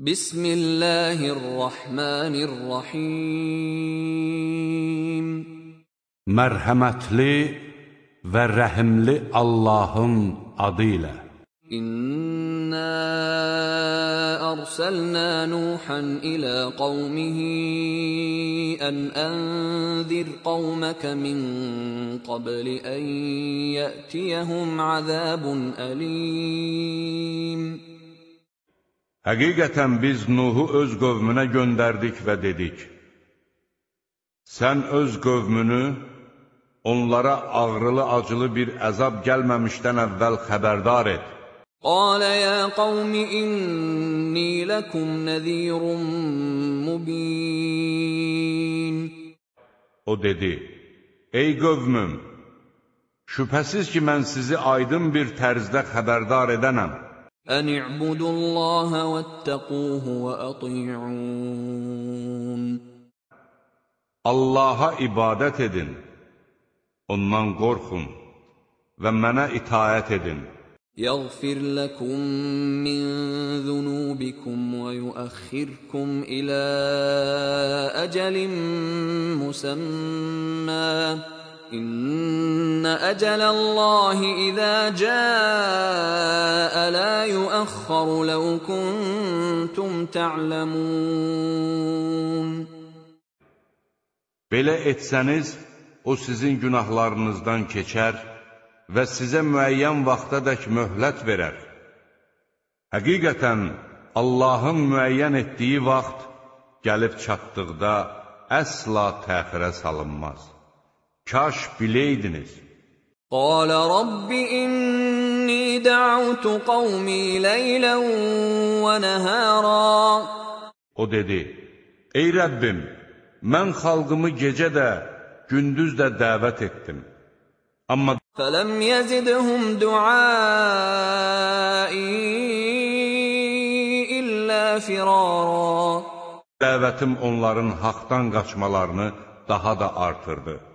بسم الله الرحمن الرحيم. مرحمتلي ورحملي اللهم عديلا إنا أرسلنا نوحا إلى قومه أن أنذر قومك من قبل أن يأتيهم عذاب أليم. Həqiqətən biz Nuhu öz qövmünə göndərdik və dedik, Sən öz qövmünü onlara ağrılı-acılı bir əzab gəlməmişdən əvvəl xəbərdar et. Qalə ya qavmi inni ləkum nəzirun mubin. O dedi, ey qövmüm, şübhəsiz ki, mən sizi aydın bir tərzdə xəbərdar edənəm. أن اعبدوا الله واتقوه وأطيعون. Allaha ibadət edin, ondan qorxun və mənə itaət edin. يغفر لكم من ذنوبكم ويؤخركم إلى أجل مسمى. إن أجل الله إذا جاء لا يؤخر لو كنتم تعلمون Belə etsəniz, o sizin günahlarınızdan keçər və sizə müəyyən vaxtadək möhlət verər. Həqiqətən, Allahın müəyyən etdiyi vaxt gəlib çatdıqda əsla təxirə salınmaz. Kaş biləydiniz. Qalə Rabbi inni da'utu qawmi leylən və nəhərə. O dedi, Ey Rəbbim, mən xalqımı gecə də, gündüz də dəvət etdim. Amma Fələm yəzidhum duai illə firara. Dəvətim onların haqdan qaçmalarını daha da artırdı.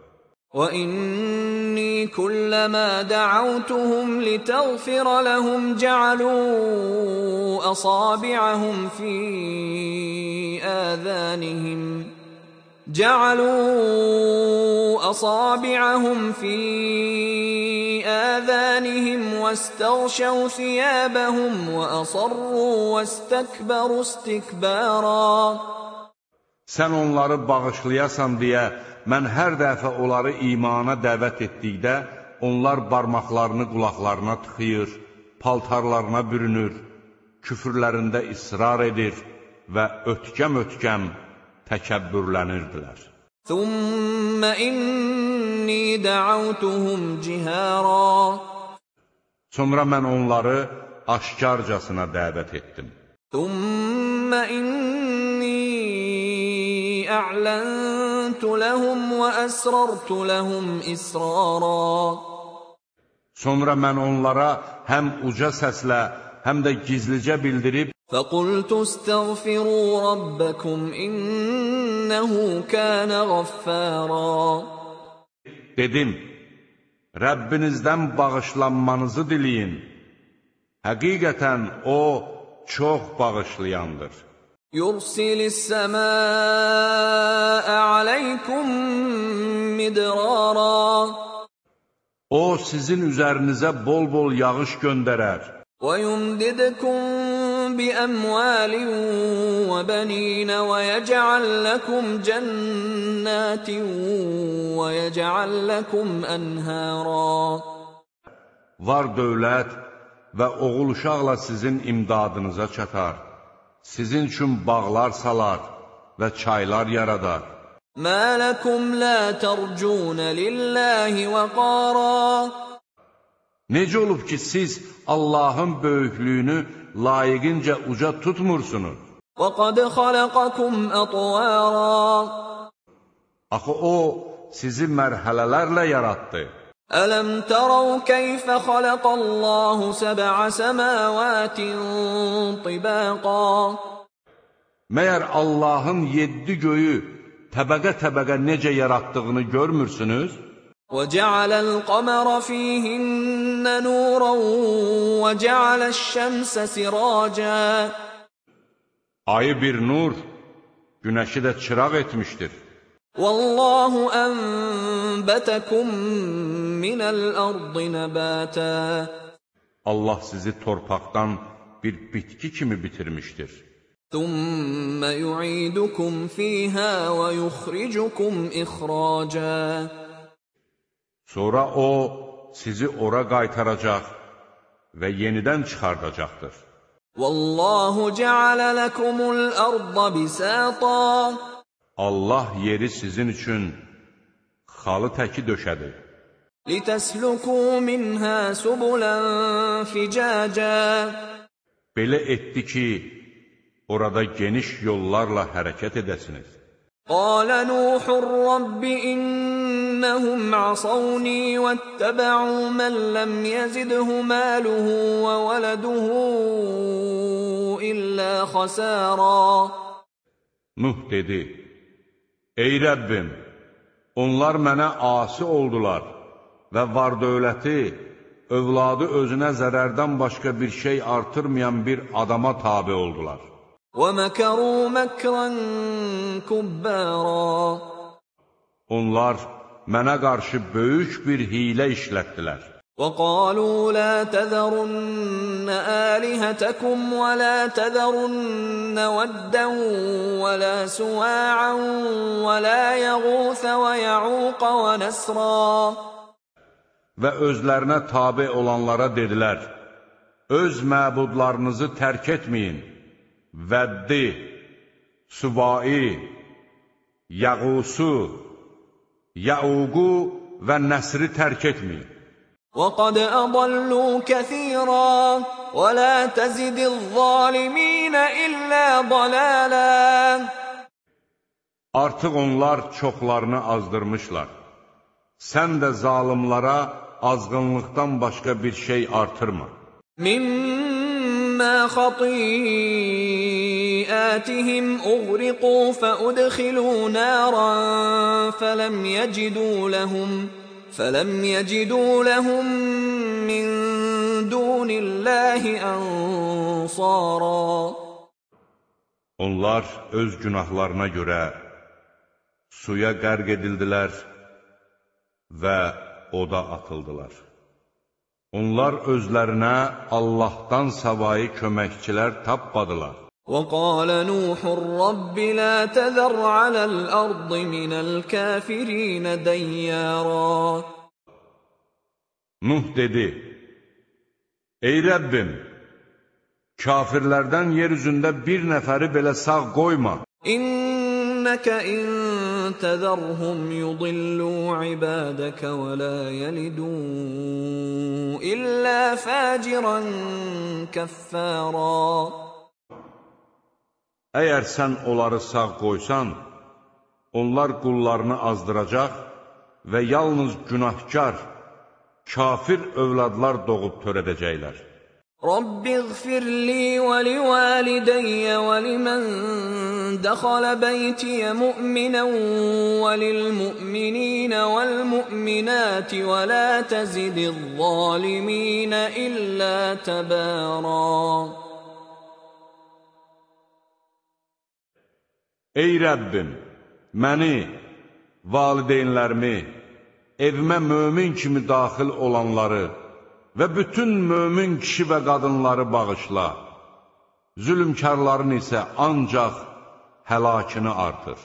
وإني كلما دعوتهم لتغفر لهم جعلوا أصابعهم في آذانهم جعلوا أصابعهم في آذانهم واستغشوا ثيابهم وأصروا واستكبروا استكبارا Sən onları bağışlayasan deyə mən hər dəfə onları imana dəvət etdikdə onlar barmaqlarını qulaqlarına tıxıyır, paltarlarına bürünür, küfürlərində israr edir və ötkəm-ötkəm təkəbbürlənirdilər. ثم إني دعوتهم جهارا Sonra mən onları aşkarcasına dəvət etdim. ثم إني أعلنت لهم وأسررت لهم إسرارا Sonra mən onlara həm uca səslə, həm də gizlicə bildirib, فقلت استغفروا ربكم إنه كان غفارا dedim, Rəbbinizdən bağışlanmanızı diləyin. Həqiqətən O, çox bağışlayandır. Yursilis səmā'a aləykum midrara. O sizin üzərinizə bol-bol yağış göndərər. Və yumdidkum bi əmvalin və bənin və yəcəl ləkum cənnətin və yəcəl ləkum ənhəra. Var dövlət və oğul uşaqla sizin imdadınıza çatar sizin üçün bağlar salar və çaylar yaradar. Mə ləkum lə tərcunə lilləhi və qara. Necə olub ki, siz Allahın böyüklüyünü layiqincə uca tutmursunuz? Və qad xaləqəkum ətvarə. Axı o, sizi mərhələlərlə yaratdı. ألم تروا كيف خلق الله سبع سماوات طباقا Məyər Allahın yeddi göyü təbəqə-təbəqə necə yaratdığını görmürsünüz? وجعل القمر فيهن نورا وجعل الشمس سراجا Ayı bir nur, günəşi də çıraq etmişdir. والله أنبتكم من الأرض نباتا Allah sizi torpaqdan bir bitki kimi bitirmişdir. ثم يعيدكم فيها ويخرجكم إخراجا Sonra o sizi ora qaytaracaq və yenidən çıxardacaqdır. والله جعل لكم الأرض بساطا Allah yeri sizin üçün xalı təki döşədi. لتسلكوا منها سبلا فجاجا Belə etdi ki, orada geniş yollarla hərəkət edəsiniz. قال نوح رب إنهم عصوني واتبعوا من لم يزده ماله وولده إلا خسارا Nuh dedi, Ey Rəbbim, onlar mənə asi oldular və var dövləti, övladı özünə zərərdən başqa bir şey artırmayan bir adama tabi oldular. ومكروا مكرا كبارا Onlar mənə qarşı böyük bir hilə işlətdilər. وقالوا لا تذرن آلهتكم ولا تذرن ودا ولا سواعا ولا يغوث ويعوق ونسرا Və özlərinə tabi olanlara dedilər, Öz məbudlarınızı tərk etməyin, Vəddi, Suvai, Yəğusu, Yəuqu və Nəsri tərk etməyin. وقد أضلوا كثيرا ولا تزد الظالمين إلا ضلالا Artıq onlar çoxlarını azdırmışlar. Sən də zalimlara azğınlıqdan başqa bir şey artırma. Mimma xatiyyatihim uğriqu fəudxilu naran fələm yəcidu ləhum fələm yəcidu ləhum min dunillahi ansara. Onlar öz günahlarına görə suya qərq edildilər və oda atıldılar. Onlar özlərinə Allahdan savayı köməkçilər tapmadılar. وقال نوح رب لا تذر على الأرض من الكافرين ديارا Nuh dedi, Ey Rəbbim, kafirlərdən yer üzündə bir nəfəri belə sağ qoyma. إنك إن تذرهم يضلوا عبادك ولا يلدوا إلا فاجرا كفارا Əgər sən onları sağ qoysan, onlar qullarını azdıracaq və yalnız günahkar, kafir övladlar doğub törədəcəklər. رب اغفر لي ولوالدي ولمن دخل بيتي مؤمنا وللمؤمنين والمؤمنات ولا تزد الظالمين إلا تبارا Ey Rəbbim, məni, valideynlərimi, evimə mömin kimi daxil olanları və bütün mömin kişi və qadınları bağışla. Zülmkarların isə ancaq həlakını artır.